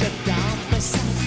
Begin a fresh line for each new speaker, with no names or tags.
looked down beside